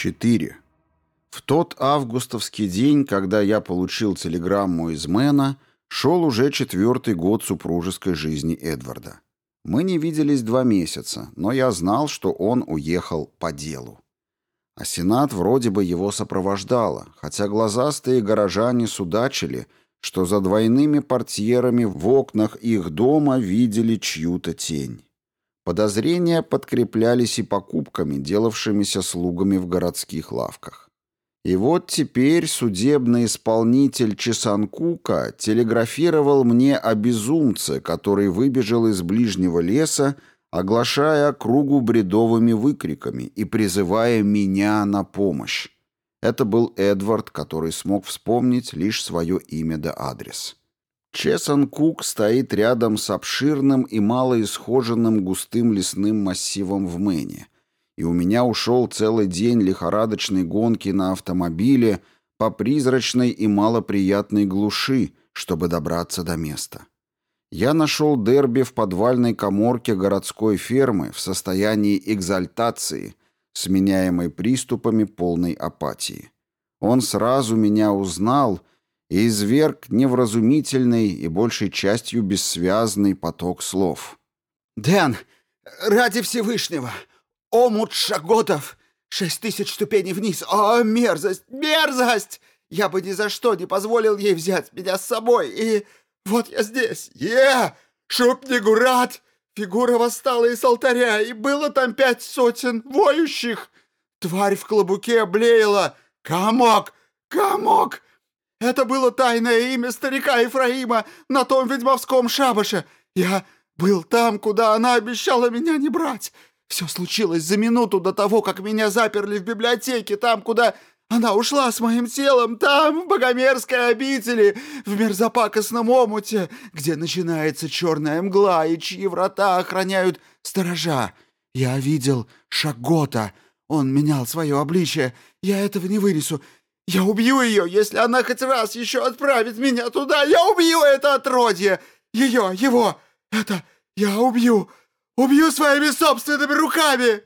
4. В тот августовский день, когда я получил телеграмму из Мэна, шел уже четвертый год супружеской жизни Эдварда. Мы не виделись два месяца, но я знал, что он уехал по делу. А Сенат вроде бы его сопровождало, хотя глазастые горожане судачили, что за двойными портьерами в окнах их дома видели чью-то тень. Подозрения подкреплялись и покупками, делавшимися слугами в городских лавках. И вот теперь судебный исполнитель Чесанкука телеграфировал мне о безумце, который выбежал из ближнего леса, оглашая кругу бредовыми выкриками и призывая меня на помощь. Это был Эдвард, который смог вспомнить лишь свое имя да адрес. Чесон Кук стоит рядом с обширным и малоисхоженным густым лесным массивом в Мэне, и у меня ушел целый день лихорадочной гонки на автомобиле по призрачной и малоприятной глуши, чтобы добраться до места. Я нашел Дерби в подвальной коморке городской фермы в состоянии экзальтации, сменяемой приступами полной апатии. Он сразу меня узнал и изверг невразумительный и большей частью бессвязный поток слов. «Дэн, ради Всевышнего! Омут Шаготов! Шесть тысяч ступеней вниз! О, мерзость! Мерзость! Я бы ни за что не позволил ей взять меня с собой, и вот я здесь! Е! Шупнигурат! Фигура восстала из алтаря, и было там пять сотен воющих! Тварь в клобуке блеяла! Комок! Комок! Это было тайное имя старика Ефраима на том ведьмовском шабаше. Я был там, куда она обещала меня не брать. Все случилось за минуту до того, как меня заперли в библиотеке, там, куда она ушла с моим телом, там, в богомерзкой обители, в мерзопакостном омуте, где начинается черная мгла и чьи врата охраняют сторожа. Я видел Шагота. Он менял свое обличие. Я этого не вынесу. Я убью ее, если она хоть раз еще отправит меня туда. Я убью это отродье! Ее, его! Это я убью! Убью своими собственными руками!»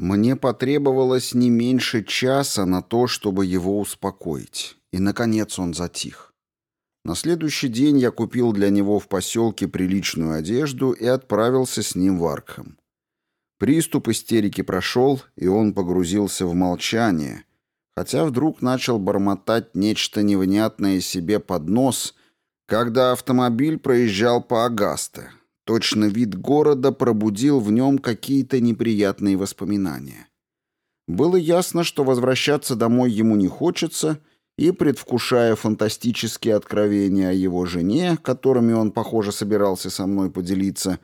Мне потребовалось не меньше часа на то, чтобы его успокоить. И, наконец, он затих. На следующий день я купил для него в поселке приличную одежду и отправился с ним в Аркхэм. Приступ истерики прошел, и он погрузился в молчание — хотя вдруг начал бормотать нечто невнятное себе под нос, когда автомобиль проезжал по Агасте. Точно вид города пробудил в нем какие-то неприятные воспоминания. Было ясно, что возвращаться домой ему не хочется, и, предвкушая фантастические откровения о его жене, которыми он, похоже, собирался со мной поделиться,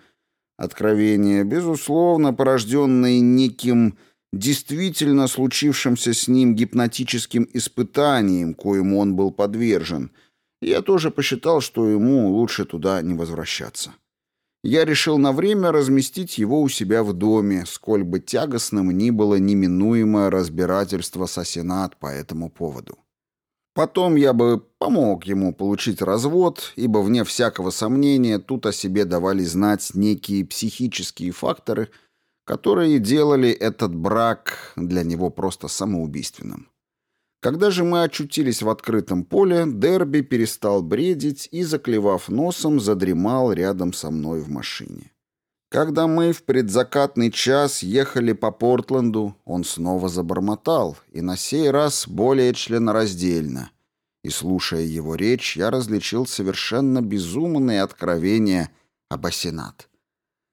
откровения, безусловно, порожденные неким действительно случившимся с ним гипнотическим испытанием, коему он был подвержен, я тоже посчитал, что ему лучше туда не возвращаться. Я решил на время разместить его у себя в доме, сколь бы тягостным ни было неминуемое разбирательство со Сенат по этому поводу. Потом я бы помог ему получить развод, ибо, вне всякого сомнения, тут о себе давали знать некие психические факторы – которые делали этот брак для него просто самоубийственным. Когда же мы очутились в открытом поле, Дерби перестал бредить и, заклевав носом, задремал рядом со мной в машине. Когда мы в предзакатный час ехали по Портленду, он снова забормотал, и на сей раз более членораздельно. И, слушая его речь, я различил совершенно безумные откровения об Асенат.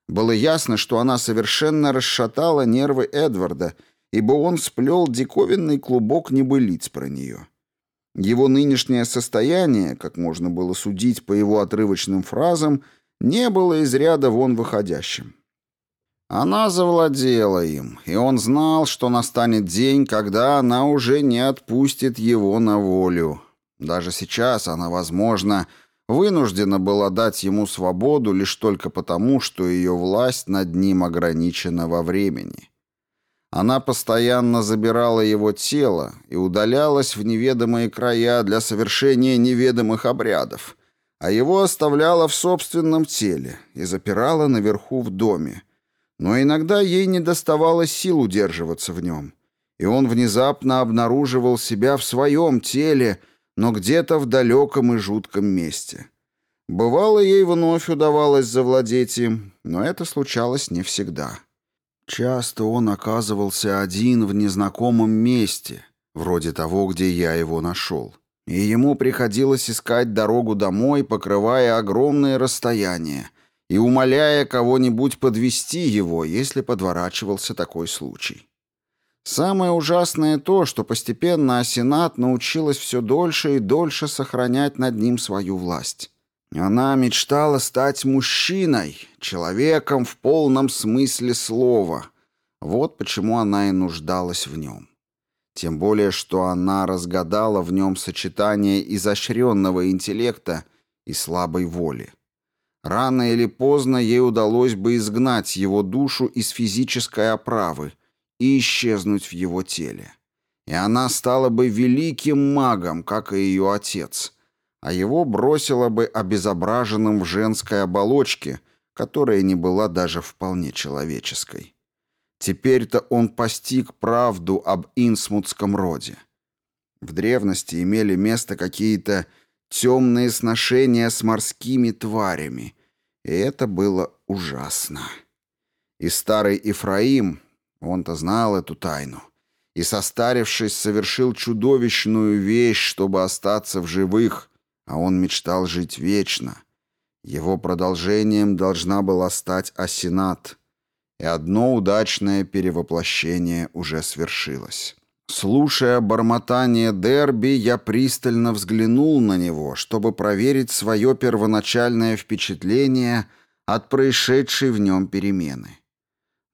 Было ясно, что она совершенно расшатала нервы Эдварда, ибо он сплел диковинный клубок небылиц про нее. Его нынешнее состояние, как можно было судить по его отрывочным фразам, не было из ряда вон выходящим. Она завладела им, и он знал, что настанет день, когда она уже не отпустит его на волю. Даже сейчас она, возможно, вынуждена была дать ему свободу лишь только потому, что ее власть над ним ограничена во времени. Она постоянно забирала его тело и удалялась в неведомые края для совершения неведомых обрядов, а его оставляла в собственном теле и запирала наверху в доме. Но иногда ей не доставало сил удерживаться в нем, и он внезапно обнаруживал себя в своем теле, но где-то в далеком и жутком месте. Бывало, ей вновь удавалось завладеть им, но это случалось не всегда. Часто он оказывался один в незнакомом месте, вроде того, где я его нашел. И ему приходилось искать дорогу домой, покрывая огромные расстояния, и умоляя кого-нибудь подвести его, если подворачивался такой случай. Самое ужасное то, что постепенно Асенат научилась все дольше и дольше сохранять над ним свою власть. Она мечтала стать мужчиной, человеком в полном смысле слова. Вот почему она и нуждалась в нем. Тем более, что она разгадала в нем сочетание изощренного интеллекта и слабой воли. Рано или поздно ей удалось бы изгнать его душу из физической оправы и исчезнуть в его теле. И она стала бы великим магом, как и ее отец, а его бросила бы обезображенным в женской оболочке, которая не была даже вполне человеческой. Теперь-то он постиг правду об инсмутском роде. В древности имели место какие-то темные сношения с морскими тварями, и это было ужасно. И старый Ифраим, он-то знал эту тайну, и, состарившись, совершил чудовищную вещь, чтобы остаться в живых, а он мечтал жить вечно. Его продолжением должна была стать Асенат, и одно удачное перевоплощение уже свершилось. Слушая бормотание Дерби, я пристально взглянул на него, чтобы проверить свое первоначальное впечатление от происшедшей в нем перемены.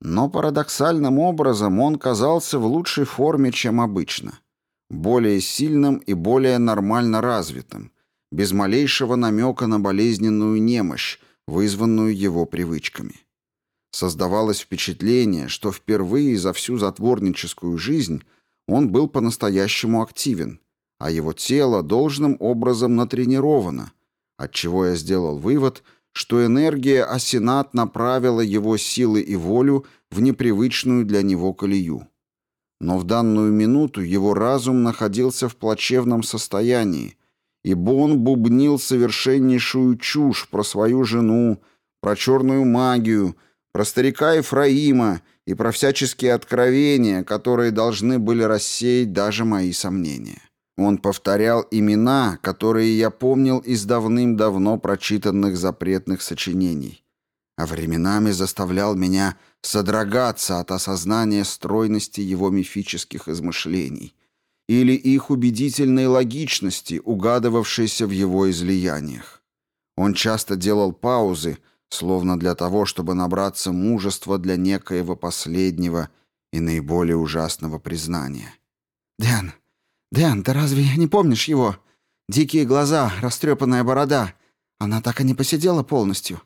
Но парадоксальным образом он казался в лучшей форме, чем обычно. Более сильным и более нормально развитым, без малейшего намека на болезненную немощь, вызванную его привычками. Создавалось впечатление, что впервые за всю затворническую жизнь он был по-настоящему активен, а его тело должным образом натренировано, отчего я сделал вывод, что энергия Асенат направила его силы и волю в непривычную для него колею. Но в данную минуту его разум находился в плачевном состоянии, ибо он бубнил совершеннейшую чушь про свою жену, про черную магию, про старика Ефраима и про всяческие откровения, которые должны были рассеять даже мои сомнения. Он повторял имена, которые я помнил из давным-давно прочитанных запретных сочинений, а временами заставлял меня содрогаться от осознания стройности его мифических измышлений или их убедительной логичности, угадывавшейся в его излияниях. Он часто делал паузы, словно для того, чтобы набраться мужества для некоего последнего и наиболее ужасного признания. «Дэн, Дэн, ты разве не помнишь его? Дикие глаза, растрепанная борода. Она так и не посидела полностью.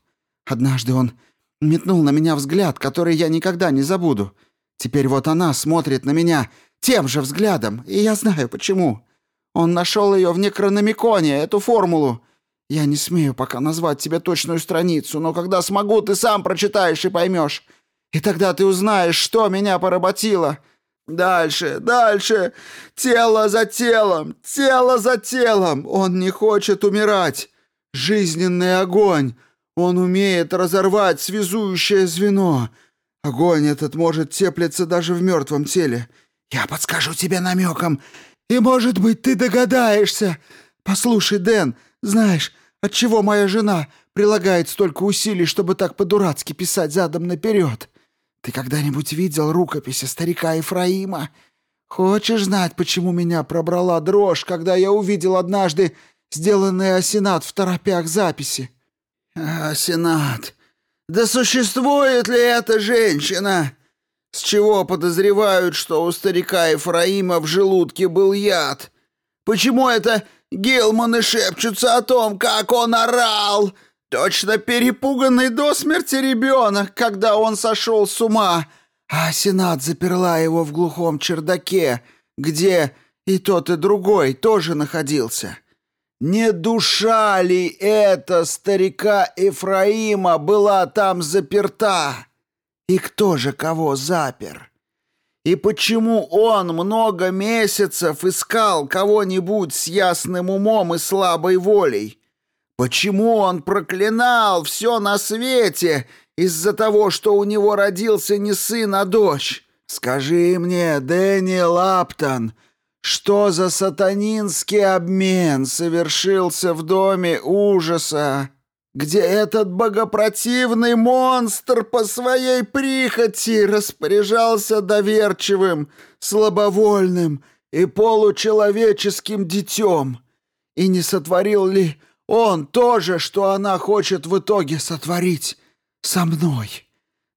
Однажды он метнул на меня взгляд, который я никогда не забуду. Теперь вот она смотрит на меня тем же взглядом, и я знаю почему. Он нашел ее в Некрономиконе, эту формулу, я не смею пока назвать тебе точную страницу, но когда смогу, ты сам прочитаешь и поймешь. И тогда ты узнаешь, что меня поработило. Дальше, дальше. Тело за телом, тело за телом. Он не хочет умирать. Жизненный огонь. Он умеет разорвать связующее звено. Огонь этот может теплиться даже в мертвом теле. Я подскажу тебе намеком, и, может быть, ты догадаешься. Послушай, Дэн, знаешь, отчего моя жена прилагает столько усилий, чтобы так по-дурацки писать задом наперед? Ты когда-нибудь видел рукописи старика Ефраима? Хочешь знать, почему меня пробрала дрожь, когда я увидел однажды сделанные Асенат в торопях записи? Асенат. Да существует ли эта женщина? С чего подозревают, что у старика Ефраима в желудке был яд? Почему это Гилманы шепчутся о том, как он орал. Точно перепуганный до смерти ребенок, когда он сошел с ума. А Сенат заперла его в глухом чердаке, где и тот, и другой тоже находился. Не душа ли эта старика Ефраима была там заперта? И кто же кого запер? И почему он много месяцев искал кого-нибудь с ясным умом и слабой волей? Почему он проклинал все на свете из-за того, что у него родился не сын, а дочь? Скажи мне, Дэнни Лаптон, что за сатанинский обмен совершился в доме ужаса, где этот богопротивный монстр по своей прихоти распоряжался доверчивым, слабовольным и получеловеческим детем? И не сотворил ли он то же, что она хочет в итоге сотворить со мной?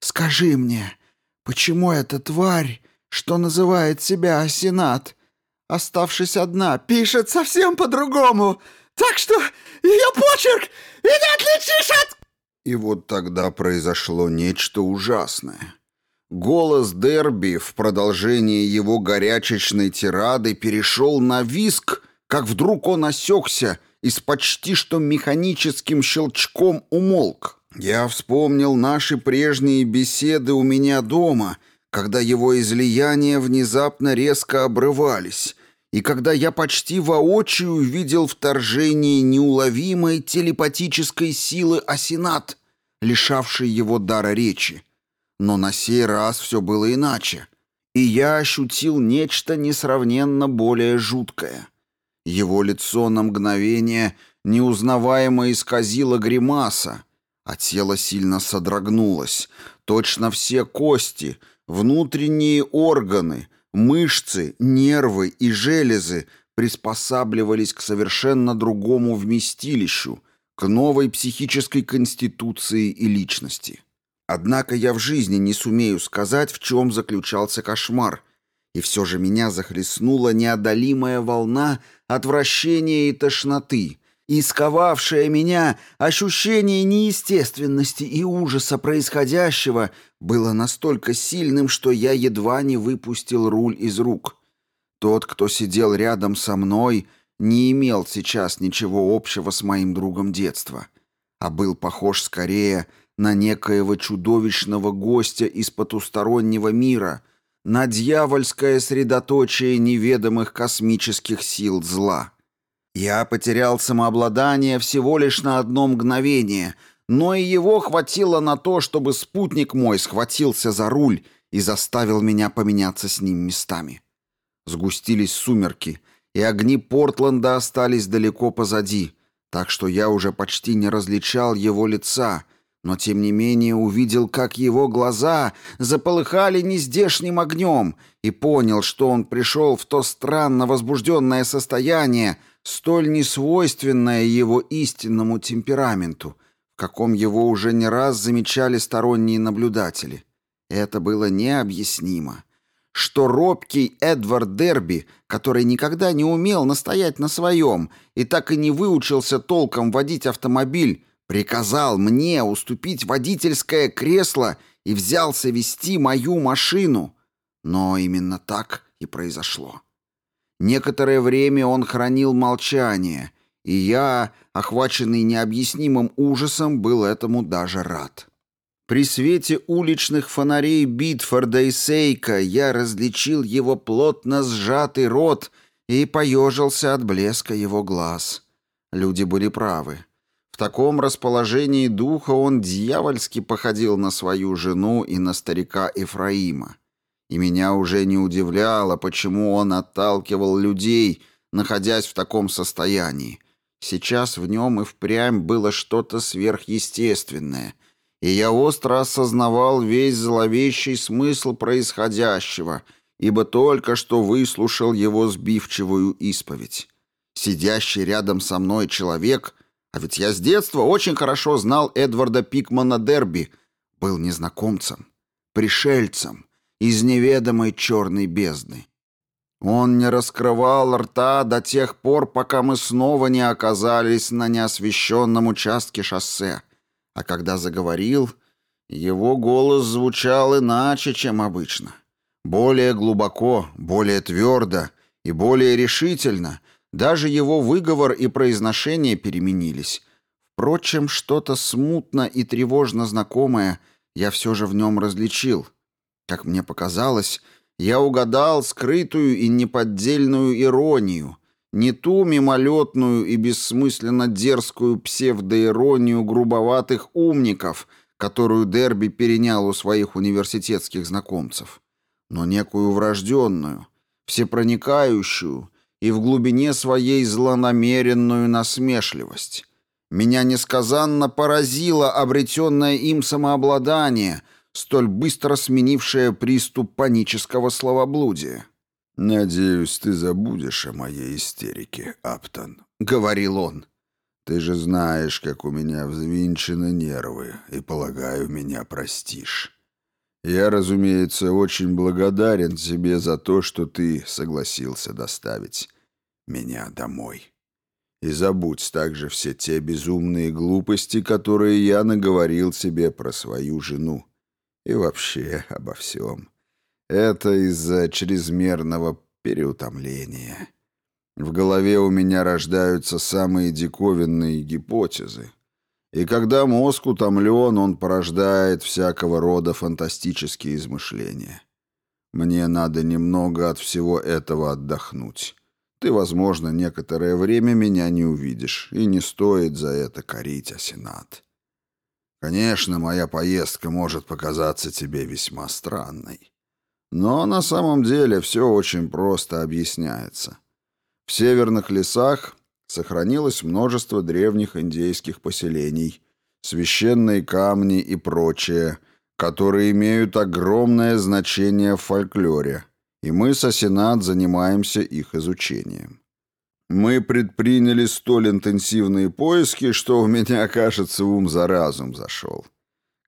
Скажи мне, почему эта тварь, что называет себя Асенат, оставшись одна, пишет совсем по-другому, так что ее почерк и не отличишь от...» И вот тогда произошло нечто ужасное. Голос Дерби в продолжении его горячечной тирады перешел на виск, как вдруг он осекся и с почти что механическим щелчком умолк. Я вспомнил наши прежние беседы у меня дома, когда его излияния внезапно резко обрывались, и когда я почти воочию видел вторжение неуловимой телепатической силы Асенат, лишавшей его дара речи. Но на сей раз все было иначе, и я ощутил нечто несравненно более жуткое. Его лицо на мгновение неузнаваемо исказило гримаса, а тело сильно содрогнулось. Точно все кости, внутренние органы, мышцы, нервы и железы приспосабливались к совершенно другому вместилищу, к новой психической конституции и личности. Однако я в жизни не сумею сказать, в чем заключался кошмар, и все же меня захлестнула неодолимая волна отвращения и тошноты, и сковавшее меня ощущение неестественности и ужаса происходящего было настолько сильным, что я едва не выпустил руль из рук. Тот, кто сидел рядом со мной, не имел сейчас ничего общего с моим другом детства, а был похож скорее на некоего чудовищного гостя из потустороннего мира, на дьявольское средоточие неведомых космических сил зла. Я потерял самообладание всего лишь на одно мгновение, но и его хватило на то, чтобы спутник мой схватился за руль и заставил меня поменяться с ним местами. Сгустились сумерки, и огни Портленда остались далеко позади, так что я уже почти не различал его лица, но тем не менее увидел, как его глаза заполыхали нездешним огнем, и понял, что он пришел в то странно возбужденное состояние, столь несвойственное его истинному темпераменту, в каком его уже не раз замечали сторонние наблюдатели. Это было необъяснимо. Что робкий Эдвард Дерби, который никогда не умел настоять на своем и так и не выучился толком водить автомобиль, приказал мне уступить водительское кресло и взялся вести мою машину. Но именно так и произошло. Некоторое время он хранил молчание, и я, охваченный необъяснимым ужасом, был этому даже рад. При свете уличных фонарей Битфорда и Сейка я различил его плотно сжатый рот и поежился от блеска его глаз. Люди были правы. Таком расположении духа он дьявольски походил на свою жену и на старика Ефраима и меня уже не удивляло, почему он отталкивал людей, находясь в таком состоянии. Сейчас в нем и впрямь было что-то сверхъестественное, и я остро осознавал весь зловещий смысл происходящего, ибо только что выслушал его сбивчивую исповедь. Сидящий рядом со мной человек, а ведь я с детства очень хорошо знал Эдварда Пикмана Дерби, был незнакомцем, пришельцем, из неведомой черной бездны. Он не раскрывал рта до тех пор, пока мы снова не оказались на неосвещенном участке шоссе, а когда заговорил, его голос звучал иначе, чем обычно. Более глубоко, более твердо и более решительно. Даже его выговор и произношение переменились. Впрочем, что-то смутно и тревожно знакомое я все же в нем различил — как мне показалось, Я угадал скрытую и неподдельную иронию, не ту мимолетную и бессмысленно дерзкую псевдоиронию грубоватых умников, которую Дерби перенял у своих университетских знакомцев, но некую врожденную, всепроникающую и в глубине своей злонамеренную насмешливость. Меня несказанно поразило обретенное им самообладание, столь быстро сменившее приступ панического словоблудия. «Надеюсь, ты забудешь о моей истерике, Аптон», — говорил он. «Ты же знаешь, как у меня взвинчены нервы, и, полагаю, меня простишь. Я, разумеется, очень благодарен тебе за то, что ты согласился доставить меня домой. И забудь также все те безумные глупости, которые я наговорил себе про свою жену. И вообще обо всем. Это из-за чрезмерного переутомления. В голове у меня рождаются самые диковинные гипотезы. И когда мозг утомлен, он порождает всякого рода фантастические измышления. Мне надо немного от всего этого отдохнуть. Ты, возможно, некоторое время меня не увидишь, и не стоит за это корить Асенат. Конечно, моя поездка может показаться тебе весьма странной. Но на самом деле все очень просто объясняется. В северных лесах сохранилось множество древних индейских поселений, священные камни и прочее, которые имеют огромное значение в фольклоре, и мы с Асенат занимаемся их изучением. Мы предприняли столь интенсивные поиски, что у меня, кажется, ум за разум зашел.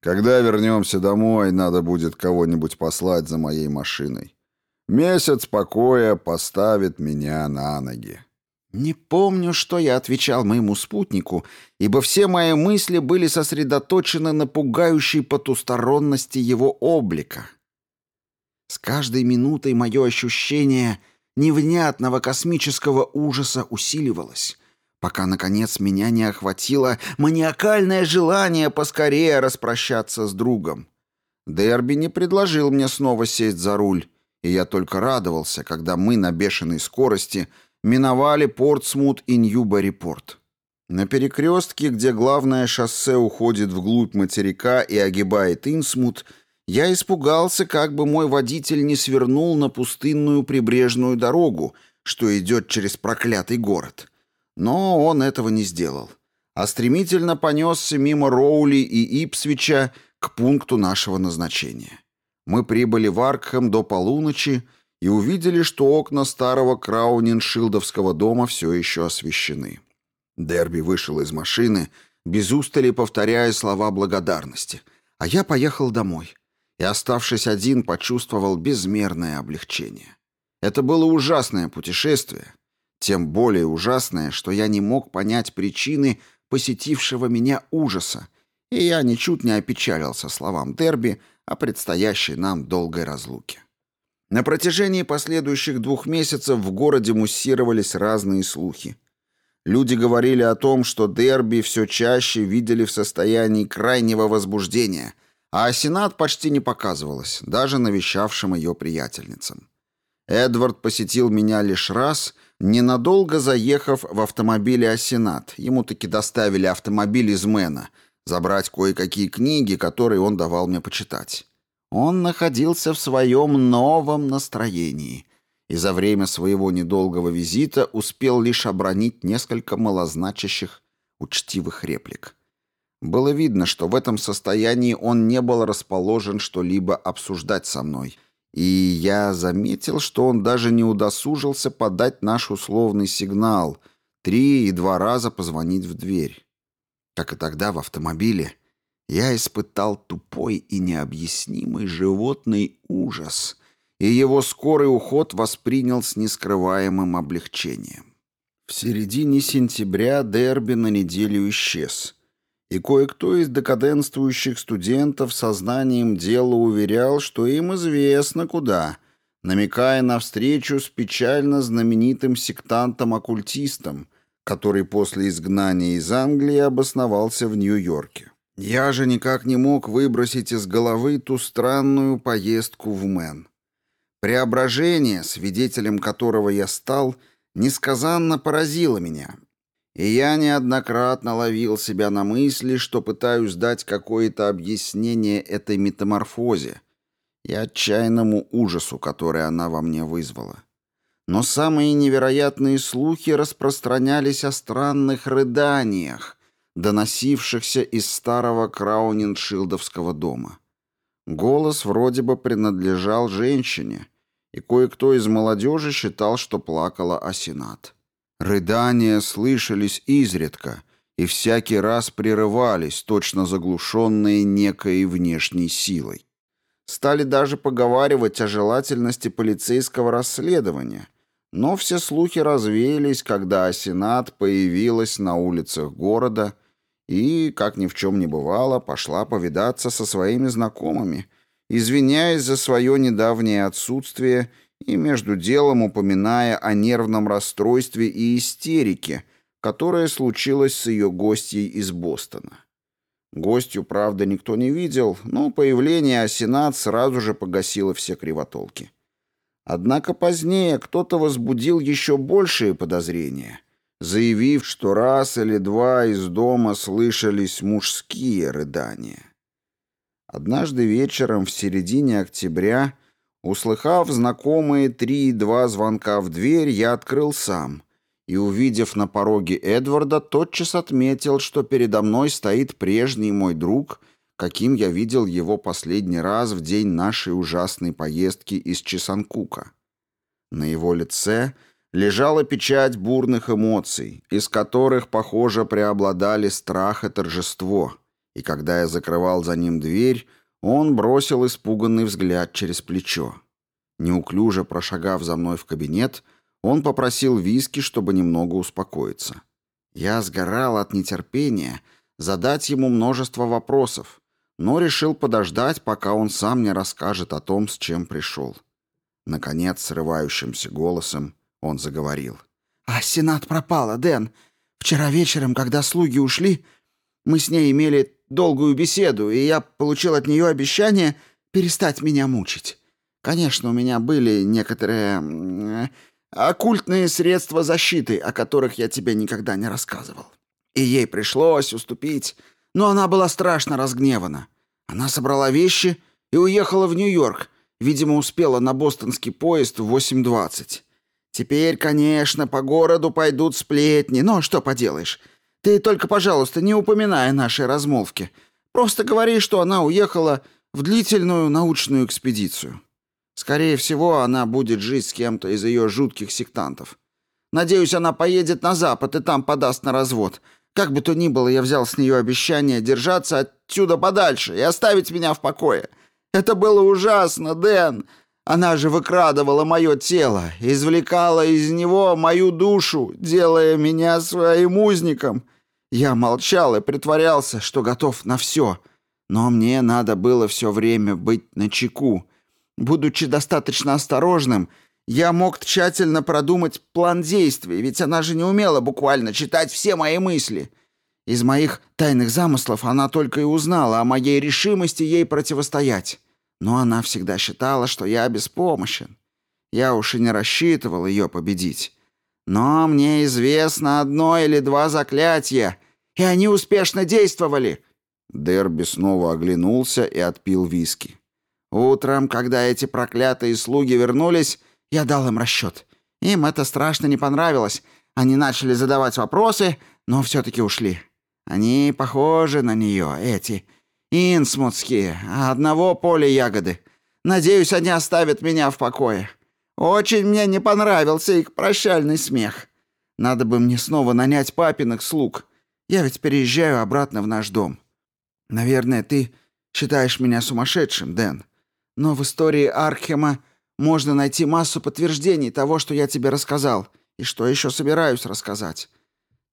Когда вернемся домой, надо будет кого-нибудь послать за моей машиной. Месяц покоя поставит меня на ноги. Не помню, что я отвечал моему спутнику, ибо все мои мысли были сосредоточены на пугающей потусторонности его облика. С каждой минутой мое ощущение невнятного космического ужаса усиливалось пока, наконец, меня не охватило маниакальное желание поскорее распрощаться с другом. Дерби не предложил мне снова сесть за руль, и я только радовался, когда мы на бешеной скорости миновали Портсмут и Ньюбери-Порт. На перекрестке, где главное шоссе уходит вглубь материка и огибает Инсмут, я испугался, как бы мой водитель не свернул на пустынную прибрежную дорогу, что идет через проклятый город. Но он этого не сделал, а стремительно понесся мимо Роули и Ипсвича к пункту нашего назначения. Мы прибыли в Аркхэм до полуночи и увидели, что окна старого Крауниншилдовского дома все еще освещены. Дерби вышел из машины, без устали повторяя слова благодарности, а я поехал домой и, оставшись один, почувствовал безмерное облегчение. Это было ужасное путешествие, тем более ужасное, что я не мог понять причины посетившего меня ужаса, и я ничуть не опечалился словам Дерби о предстоящей нам долгой разлуке. На протяжении последующих двух месяцев в городе муссировались разные слухи. Люди говорили о том, что Дерби все чаще видели в состоянии крайнего возбуждения, а Сенат почти не показывалась, даже навещавшим ее приятельницам. Эдвард посетил меня лишь раз Ненадолго заехав в автомобиле Асенат, ему таки доставили автомобиль из Мэна, забрать кое-какие книги, которые он давал мне почитать. Он находился в своем новом настроении и за время своего недолгого визита успел лишь обронить несколько малозначащих, учтивых реплик. Было видно, что в этом состоянии он не был расположен что-либо обсуждать со мной — и я заметил, что он даже не удосужился подать наш условный сигнал, три и два раза позвонить в дверь. Как и тогда в автомобиле, я испытал тупой и необъяснимый животный ужас, и его скорый уход воспринял с нескрываемым облегчением. В середине сентября Дерби на неделю исчез — и кое-кто из декаденствующих студентов сознанием дела уверял, что им известно куда, намекая на встречу с печально знаменитым сектантом-оккультистом, который после изгнания из Англии обосновался в Нью-Йорке. Я же никак не мог выбросить из головы ту странную поездку в Мэн. Преображение, свидетелем которого я стал, несказанно поразило меня, и я неоднократно ловил себя на мысли, что пытаюсь дать какое-то объяснение этой метаморфозе и отчаянному ужасу, который она во мне вызвала. Но самые невероятные слухи распространялись о странных рыданиях, доносившихся из старого Крауниншилдовского дома. Голос вроде бы принадлежал женщине, и кое-кто из молодежи считал, что плакала Асенат. Рыдания слышались изредка и всякий раз прерывались, точно заглушенные некой внешней силой. Стали даже поговаривать о желательности полицейского расследования, но все слухи развеялись, когда Асенат появилась на улицах города и, как ни в чем не бывало, пошла повидаться со своими знакомыми, извиняясь за свое недавнее отсутствие и между делом упоминая о нервном расстройстве и истерике, которое случилось с ее гостьей из Бостона. Гостью, правда, никто не видел, но появление Асенат сразу же погасило все кривотолки. Однако позднее кто-то возбудил еще большие подозрения, заявив, что раз или два из дома слышались мужские рыдания. Однажды вечером в середине октября Услыхав знакомые три и два звонка в дверь, я открыл сам и, увидев на пороге Эдварда, тотчас отметил, что передо мной стоит прежний мой друг, каким я видел его последний раз в день нашей ужасной поездки из Чесанкука. На его лице лежала печать бурных эмоций, из которых, похоже, преобладали страх и торжество, и когда я закрывал за ним дверь, он бросил испуганный взгляд через плечо. Неуклюже прошагав за мной в кабинет, он попросил виски, чтобы немного успокоиться. Я сгорал от нетерпения задать ему множество вопросов, но решил подождать, пока он сам не расскажет о том, с чем пришел. Наконец, срывающимся голосом он заговорил. «А Сенат пропала, Дэн. Вчера вечером, когда слуги ушли, мы с ней имели долгую беседу, и я получил от нее обещание перестать меня мучить. Конечно, у меня были некоторые оккультные средства защиты, о которых я тебе никогда не рассказывал. И ей пришлось уступить, но она была страшно разгневана. Она собрала вещи и уехала в Нью-Йорк, видимо, успела на бостонский поезд в 8.20. Теперь, конечно, по городу пойдут сплетни, но что поделаешь. Ты только, пожалуйста, не упоминай нашей размолвке. Просто говори, что она уехала в длительную научную экспедицию. Скорее всего, она будет жить с кем-то из ее жутких сектантов. Надеюсь, она поедет на запад и там подаст на развод. Как бы то ни было, я взял с нее обещание держаться отсюда подальше и оставить меня в покое. Это было ужасно, Дэн. Она же выкрадывала мое тело, извлекала из него мою душу, делая меня своим узником. Я молчал и притворялся, что готов на все. Но мне надо было все время быть начеку. Будучи достаточно осторожным, я мог тщательно продумать план действий, ведь она же не умела буквально читать все мои мысли. Из моих тайных замыслов она только и узнала о моей решимости ей противостоять. Но она всегда считала, что я беспомощен. Я уж и не рассчитывал ее победить. Но мне известно одно или два заклятия, и они успешно действовали». Дерби снова оглянулся и отпил виски. «Утром, когда эти проклятые слуги вернулись, я дал им расчет. Им это страшно не понравилось. Они начали задавать вопросы, но все-таки ушли. Они похожи на нее, эти инсмутские, одного поля ягоды. Надеюсь, они оставят меня в покое. Очень мне не понравился их прощальный смех. Надо бы мне снова нанять папиных слуг. Я ведь переезжаю обратно в наш дом. Наверное, ты считаешь меня сумасшедшим, Дэн. Но в истории Архема можно найти массу подтверждений того, что я тебе рассказал, и что еще собираюсь рассказать.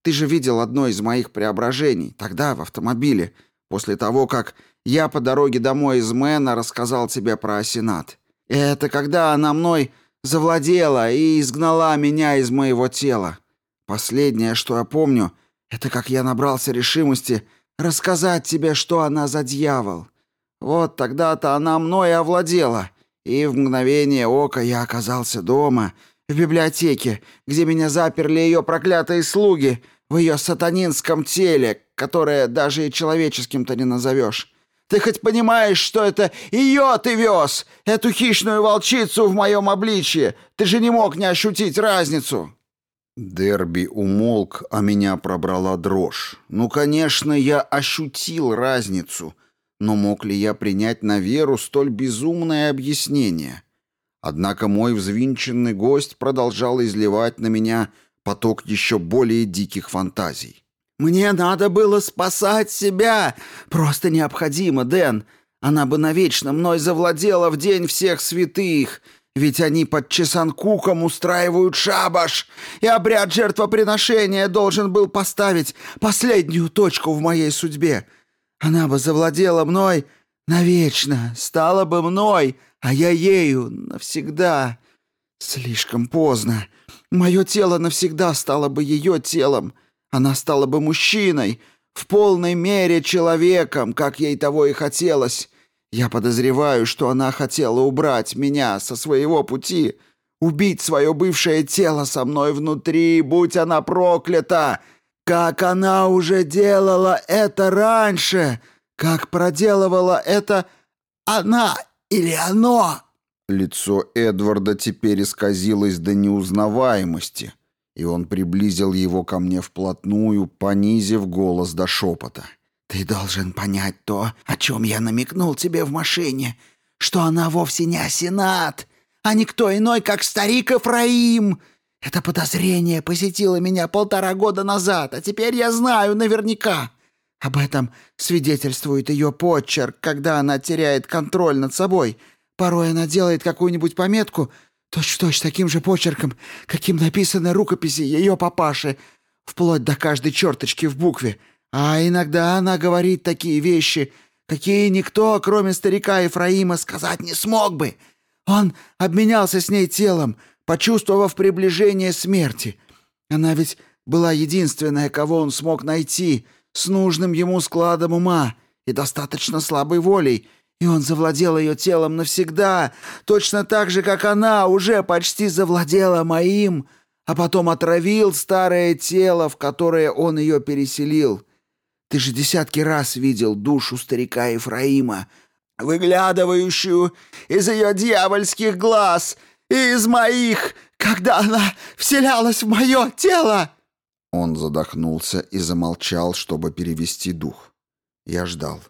Ты же видел одно из моих преображений, тогда, в автомобиле, после того, как я по дороге домой из Мэна рассказал тебе про Асенат. Это когда она мной завладела и изгнала меня из моего тела. Последнее, что я помню, это как я набрался решимости рассказать тебе, что она за дьявол. Вот тогда-то она мной овладела, и в мгновение ока я оказался дома, в библиотеке, где меня заперли ее проклятые слуги, в ее сатанинском теле, которое даже и человеческим-то не назовешь. Ты хоть понимаешь, что это ее ты вез, эту хищную волчицу в моем обличье? Ты же не мог не ощутить разницу!» Дерби умолк, а меня пробрала дрожь. Ну, конечно, я ощутил разницу, но мог ли я принять на веру столь безумное объяснение? Однако мой взвинченный гость продолжал изливать на меня поток еще более диких фантазий. «Мне надо было спасать себя! Просто необходимо, Дэн! Она бы навечно мной завладела в день всех святых!» Ведь они под Чесанкуком устраивают шабаш, и обряд жертвоприношения должен был поставить последнюю точку в моей судьбе. Она бы завладела мной навечно, стала бы мной, а я ею навсегда. Слишком поздно. Мое тело навсегда стало бы ее телом. Она стала бы мужчиной, в полной мере человеком, как ей того и хотелось. Я подозреваю, что она хотела убрать меня со своего пути, убить свое бывшее тело со мной внутри, будь она проклята, как она уже делала это раньше, как проделывала это она или оно. Лицо Эдварда теперь исказилось до неузнаваемости, и он приблизил его ко мне вплотную, понизив голос до шепота. — «Ты должен понять то, о чем я намекнул тебе в машине, что она вовсе не Асенат, а никто иной, как старик Эфраим. Это подозрение посетило меня полтора года назад, а теперь я знаю наверняка. Об этом свидетельствует ее почерк, когда она теряет контроль над собой. Порой она делает какую-нибудь пометку, точь-в-точь -точь таким же почерком, каким написаны рукописи ее папаши, вплоть до каждой черточки в букве — а иногда она говорит такие вещи, какие никто, кроме старика Ефраима, сказать не смог бы. Он обменялся с ней телом, почувствовав приближение смерти. Она ведь была единственная, кого он смог найти, с нужным ему складом ума и достаточно слабой волей, и он завладел ее телом навсегда, точно так же, как она уже почти завладела моим, а потом отравил старое тело, в которое он ее переселил. Ты же десятки раз видел душу старика Ефраима, выглядывающую из ее дьявольских глаз и из моих, когда она вселялась в мое тело!» Он задохнулся и замолчал, чтобы перевести дух. Я ждал.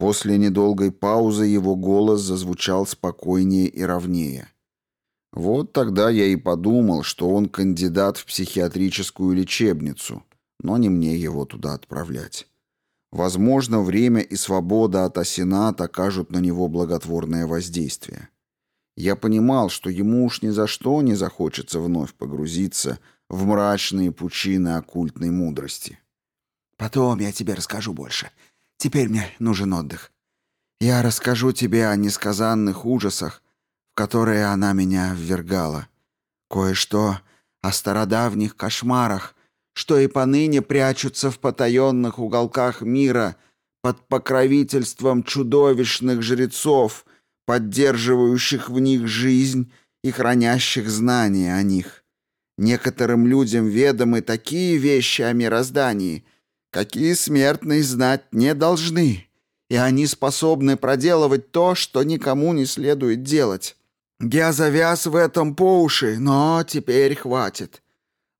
После недолгой паузы его голос зазвучал спокойнее и ровнее. Вот тогда я и подумал, что он кандидат в психиатрическую лечебницу — но не мне его туда отправлять. Возможно, время и свобода от Асенат окажут на него благотворное воздействие. Я понимал, что ему уж ни за что не захочется вновь погрузиться в мрачные пучины оккультной мудрости. «Потом я тебе расскажу больше. Теперь мне нужен отдых. Я расскажу тебе о несказанных ужасах, в которые она меня ввергала. Кое-что о стародавних кошмарах, что и поныне прячутся в потаенных уголках мира под покровительством чудовищных жрецов, поддерживающих в них жизнь и хранящих знания о них. Некоторым людям ведомы такие вещи о мироздании, какие смертные знать не должны, и они способны проделывать то, что никому не следует делать. Я завяз в этом по уши, но теперь хватит.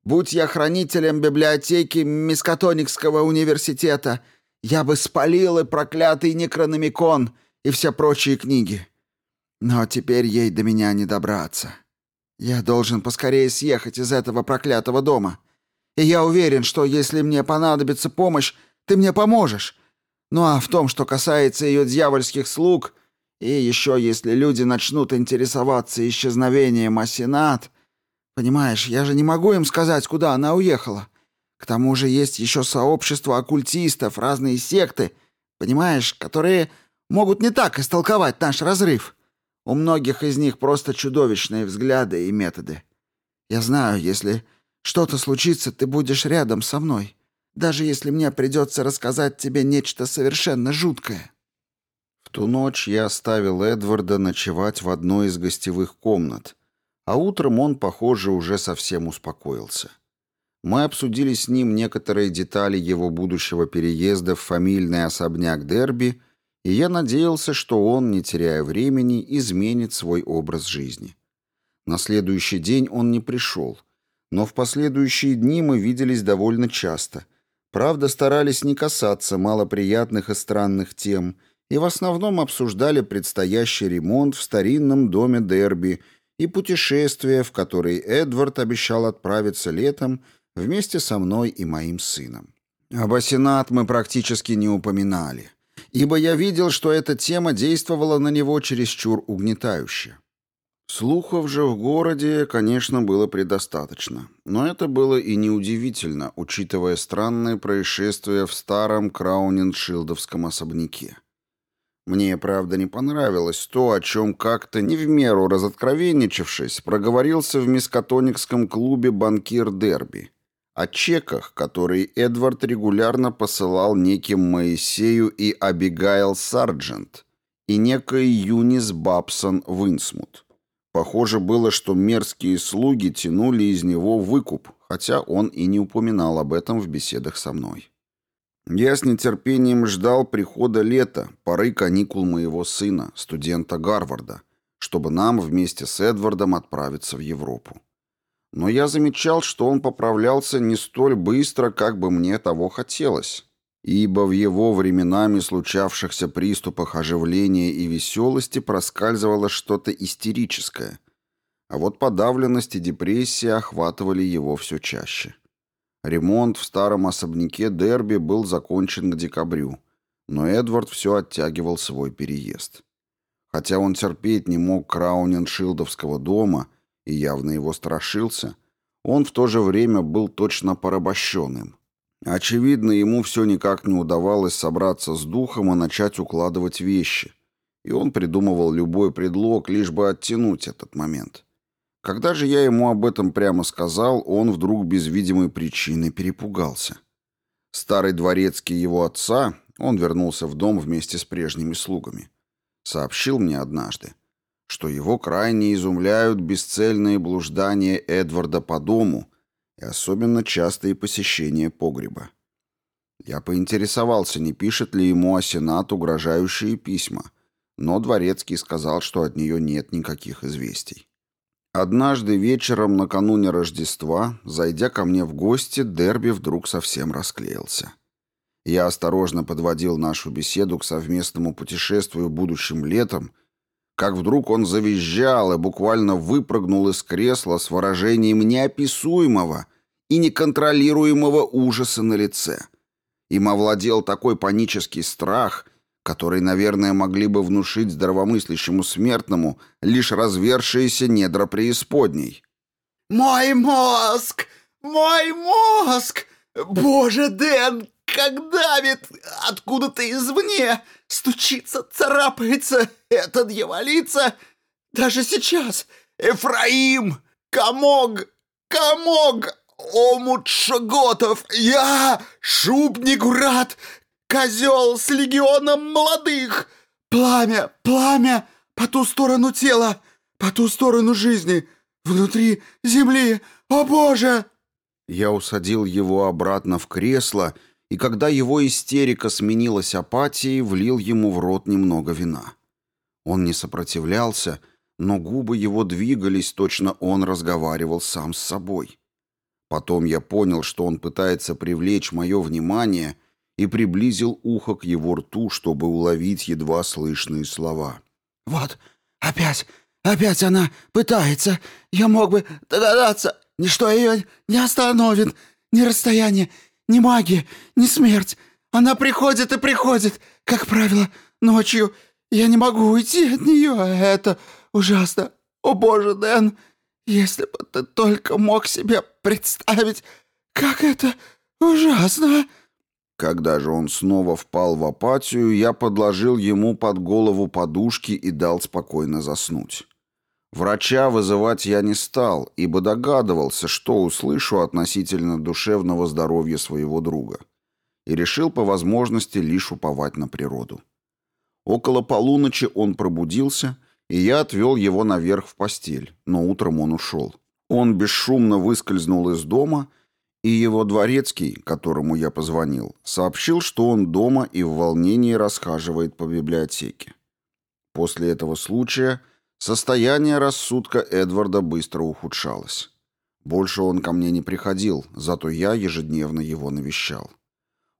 Будь я хранителем библиотеки Мискатоникского университета, я бы спалил и проклятый Некрономикон и все прочие книги. Но теперь ей до меня не добраться. Я должен поскорее съехать из этого проклятого дома. И я уверен, что если мне понадобится помощь, ты мне поможешь. Ну а в том, что касается ее дьявольских слуг, и еще если люди начнут интересоваться исчезновением Асенат, Понимаешь, я же не могу им сказать, куда она уехала. К тому же есть еще сообщество оккультистов, разные секты, понимаешь, которые могут не так истолковать наш разрыв. У многих из них просто чудовищные взгляды и методы. Я знаю, если что-то случится, ты будешь рядом со мной, даже если мне придется рассказать тебе нечто совершенно жуткое». В ту ночь я оставил Эдварда ночевать в одной из гостевых комнат, а утром он, похоже, уже совсем успокоился. Мы обсудили с ним некоторые детали его будущего переезда в фамильный особняк Дерби, и я надеялся, что он, не теряя времени, изменит свой образ жизни. На следующий день он не пришел, но в последующие дни мы виделись довольно часто. Правда, старались не касаться малоприятных и странных тем, и в основном обсуждали предстоящий ремонт в старинном доме Дерби и путешествие, в которое Эдвард обещал отправиться летом вместе со мной и моим сыном. Об Асенат мы практически не упоминали, ибо я видел, что эта тема действовала на него чересчур угнетающе. Слухов же в городе, конечно, было предостаточно, но это было и неудивительно, учитывая странные происшествия в старом Крауниншилдовском особняке. Мне, правда, не понравилось то, о чем как-то не в меру разоткровенничавшись, проговорился в мискотоникском клубе банкир Дерби. О чеках, которые Эдвард регулярно посылал неким Моисею и Абигайл Сарджент и некой Юнис Бабсон Винсмут. Похоже было, что мерзкие слуги тянули из него выкуп, хотя он и не упоминал об этом в беседах со мной. Я с нетерпением ждал прихода лета, поры каникул моего сына, студента Гарварда, чтобы нам вместе с Эдвардом отправиться в Европу. Но я замечал, что он поправлялся не столь быстро, как бы мне того хотелось ибо в его временами случавшихся приступах оживления и веселости проскальзывало что-то истерическое, а вот подавленность и депрессия охватывали его все чаще. Ремонт в старом особняке Дерби был закончен к декабрю, но Эдвард все оттягивал свой переезд. Хотя он терпеть не мог Крауненшилдовского дома и явно его страшился, он в то же время был точно порабощенным. Очевидно, ему все никак не удавалось собраться с духом и начать укладывать вещи, и он придумывал любой предлог, лишь бы оттянуть этот момент. Когда же я ему об этом прямо сказал, он вдруг без видимой причины перепугался. Старый дворецкий его отца, он вернулся в дом вместе с прежними слугами, сообщил мне однажды, что его крайне изумляют бесцельные блуждания Эдварда по дому, и особенно частые посещения погреба. Я поинтересовался, не пишет ли ему Асенат угрожающие письма, но Дворецкий сказал, что от нее нет никаких известий. Однажды вечером накануне Рождества, зайдя ко мне в гости, Дерби вдруг совсем расклеился. Я осторожно подводил нашу беседу к совместному путешествию будущим летом как вдруг он завизжал и буквально выпрыгнул из кресла с выражением неописуемого и неконтролируемого ужаса на лице. Им овладел такой панический страх, который, наверное, могли бы внушить здравомыслящему смертному лишь развершиеся недра преисподней. «Мой мозг! Мой мозг! Боже, Дэн, как давит откуда-то извне, стучится, царапается, эта дьяволица. Даже сейчас. Эфраим! Комог! Комог! Омут Шаготов! Я! Шубник Урат! Козел с легионом молодых! Пламя! Пламя! По ту сторону тела! По ту сторону жизни! Внутри земли! О боже!» Я усадил его обратно в кресло и когда его истерика сменилась апатией, влил ему в рот немного вина. Он не сопротивлялся, но губы его двигались, точно он разговаривал сам с собой. Потом я понял, что он пытается привлечь мое внимание и приблизил ухо к его рту, чтобы уловить едва слышные слова. «Вот, опять, опять она пытается. Я мог бы догадаться. Ничто ее не остановит. Ни расстояние, ни магия, ни смерть. Она приходит и приходит, как правило, ночью. Я не могу уйти от нее. Это ужасно. О боже, Дэн, если бы ты только мог себе представить, как это ужасно. Когда же он снова впал в апатию, я подложил ему под голову подушки и дал спокойно заснуть. Врача вызывать я не стал, ибо догадывался, что услышу относительно душевного здоровья своего друга, и решил по возможности лишь уповать на природу. Около полуночи он пробудился, и я отвел его наверх в постель, но утром он ушел. Он бесшумно выскользнул из дома, и его дворецкий, которому я позвонил, сообщил, что он дома и в волнении расхаживает по библиотеке. После этого случая состояние рассудка Эдварда быстро ухудшалось. Больше он ко мне не приходил, зато я ежедневно его навещал.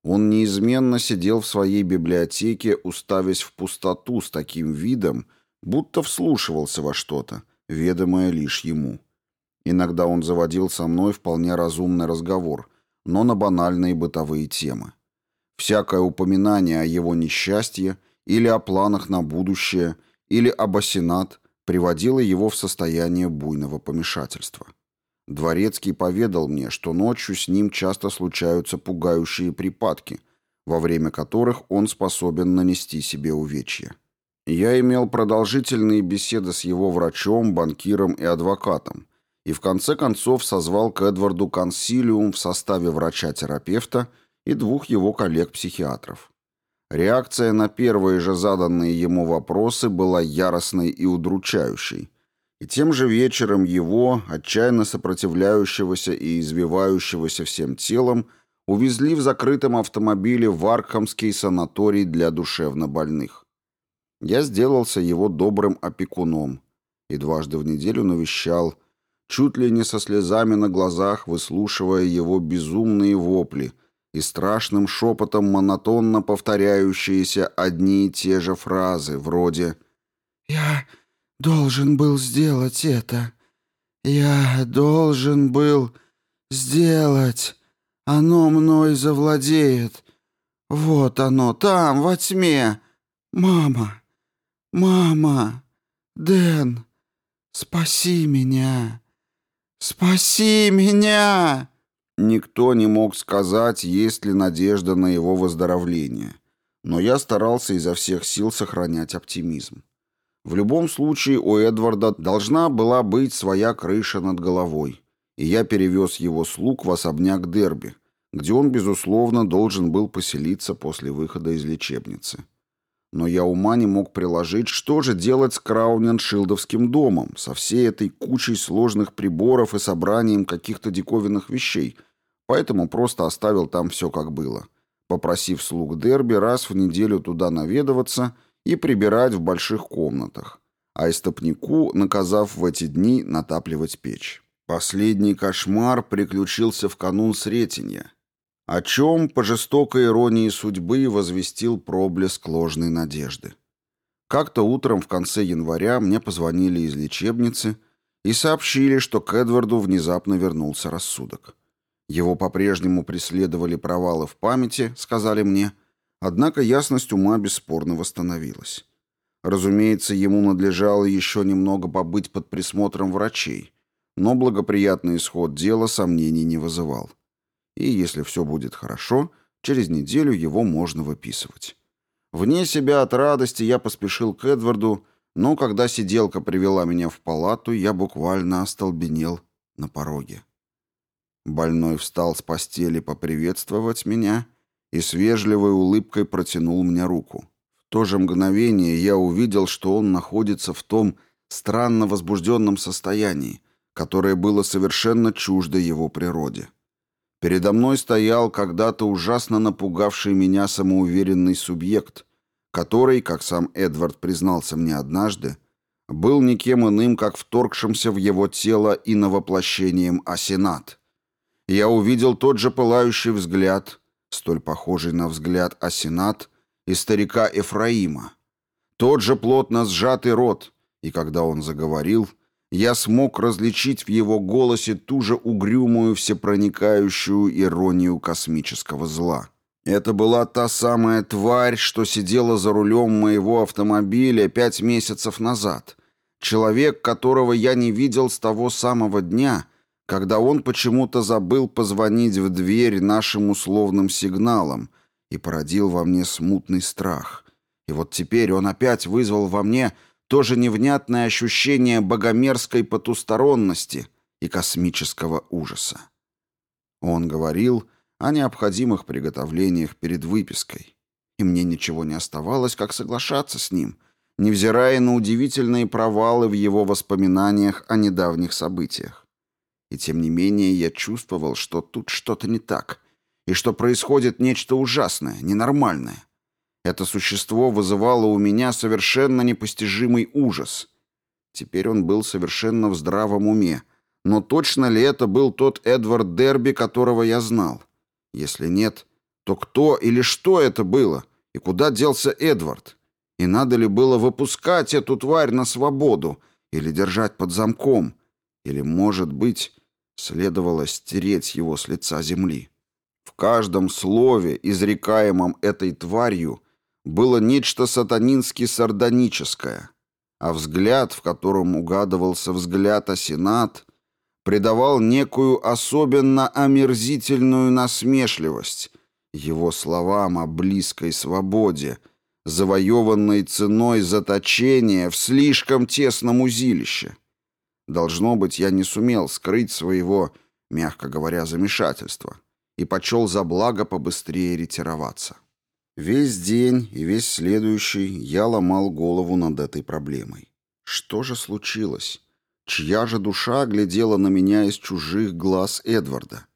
Он неизменно сидел в своей библиотеке, уставясь в пустоту с таким видом, будто вслушивался во что-то, ведомое лишь ему. Иногда он заводил со мной вполне разумный разговор, но на банальные бытовые темы. Всякое упоминание о его несчастье или о планах на будущее, или об осенат приводило его в состояние буйного помешательства. Дворецкий поведал мне, что ночью с ним часто случаются пугающие припадки, во время которых он способен нанести себе увечья. Я имел продолжительные беседы с его врачом, банкиром и адвокатом, и в конце концов созвал к Эдварду консилиум в составе врача-терапевта и двух его коллег-психиатров. Реакция на первые же заданные ему вопросы была яростной и удручающей – и тем же вечером его, отчаянно сопротивляющегося и извивающегося всем телом, увезли в закрытом автомобиле в Аркхамский санаторий для душевнобольных. Я сделался его добрым опекуном и дважды в неделю навещал, чуть ли не со слезами на глазах, выслушивая его безумные вопли и страшным шепотом монотонно повторяющиеся одни и те же фразы, вроде «Я должен был сделать это. Я должен был сделать. Оно мной завладеет. Вот оно, там, во тьме. Мама, мама, Дэн, спаси меня, спаси меня!» Никто не мог сказать, есть ли надежда на его выздоровление, но я старался изо всех сил сохранять оптимизм. В любом случае у Эдварда должна была быть своя крыша над головой, и я перевез его слуг в особняк Дерби, где он, безусловно, должен был поселиться после выхода из лечебницы. Но я ума не мог приложить, что же делать с Крауненшилдовским домом, со всей этой кучей сложных приборов и собранием каких-то диковинных вещей, поэтому просто оставил там все как было, попросив слуг Дерби раз в неделю туда наведываться – и прибирать в больших комнатах, а истопнику наказав в эти дни натапливать печь. Последний кошмар приключился в канун Сретенья, о чем, по жестокой иронии судьбы, возвестил проблеск ложной надежды. Как-то утром в конце января мне позвонили из лечебницы и сообщили, что к Эдварду внезапно вернулся рассудок. Его по-прежнему преследовали провалы в памяти, сказали мне, Однако ясность ума бесспорно восстановилась. Разумеется, ему надлежало еще немного побыть под присмотром врачей, но благоприятный исход дела сомнений не вызывал. И если все будет хорошо, через неделю его можно выписывать. Вне себя от радости я поспешил к Эдварду, но когда сиделка привела меня в палату, я буквально остолбенел на пороге. Больной встал с постели поприветствовать меня — и с вежливой улыбкой протянул мне руку. В то же мгновение я увидел, что он находится в том странно возбужденном состоянии, которое было совершенно чуждо его природе. Передо мной стоял когда-то ужасно напугавший меня самоуверенный субъект, который, как сам Эдвард признался мне однажды, был никем иным, как вторгшимся в его тело и навоплощением Асенат. Я увидел тот же пылающий взгляд, столь похожий на взгляд Асенат и старика Ефраима. Тот же плотно сжатый рот, и когда он заговорил, я смог различить в его голосе ту же угрюмую всепроникающую иронию космического зла. Это была та самая тварь, что сидела за рулем моего автомобиля пять месяцев назад. Человек, которого я не видел с того самого дня, когда он почему-то забыл позвонить в дверь нашим условным сигналом и породил во мне смутный страх. И вот теперь он опять вызвал во мне тоже невнятное ощущение богомерзкой потусторонности и космического ужаса. Он говорил о необходимых приготовлениях перед выпиской. и мне ничего не оставалось, как соглашаться с ним, невзирая на удивительные провалы в его воспоминаниях о недавних событиях. И тем не менее я чувствовал, что тут что-то не так, и что происходит нечто ужасное, ненормальное. Это существо вызывало у меня совершенно непостижимый ужас. Теперь он был совершенно в здравом уме, но точно ли это был тот Эдвард Дерби, которого я знал? Если нет, то кто или что это было? И куда делся Эдвард? И надо ли было выпускать эту тварь на свободу или держать под замком? Или, может быть, следовало стереть его с лица земли? В каждом слове, изрекаемом этой тварью, было нечто сатанински-сардоническое, а взгляд, в котором угадывался взгляд Асенат, придавал некую особенно омерзительную насмешливость его словам о близкой свободе, завоеванной ценой заточения в слишком тесном узилище. Должно быть, я не сумел скрыть своего, мягко говоря, замешательства и почел за благо побыстрее ретироваться. Весь день и весь следующий я ломал голову над этой проблемой. Что же случилось? Чья же душа глядела на меня из чужих глаз Эдварда?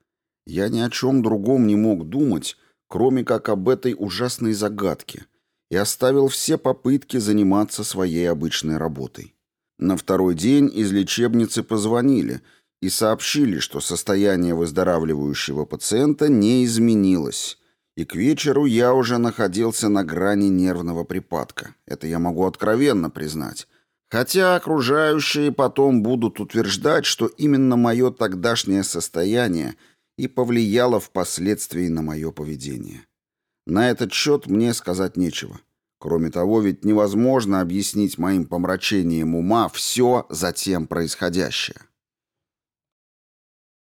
Я ни о чем другом не мог думать, кроме как об этой ужасной загадке, и оставил все попытки заниматься своей обычной работой. На второй день из лечебницы позвонили и сообщили, что состояние выздоравливающего пациента не изменилось, и к вечеру я уже находился на грани нервного припадка. Это я могу откровенно признать, Хотя окружающие потом будут утверждать, что именно мое тогдашнее состояние и повлияло впоследствии на мое поведение. На этот счет мне сказать нечего. Кроме того, ведь невозможно объяснить моим помрачением ума все затем происходящее.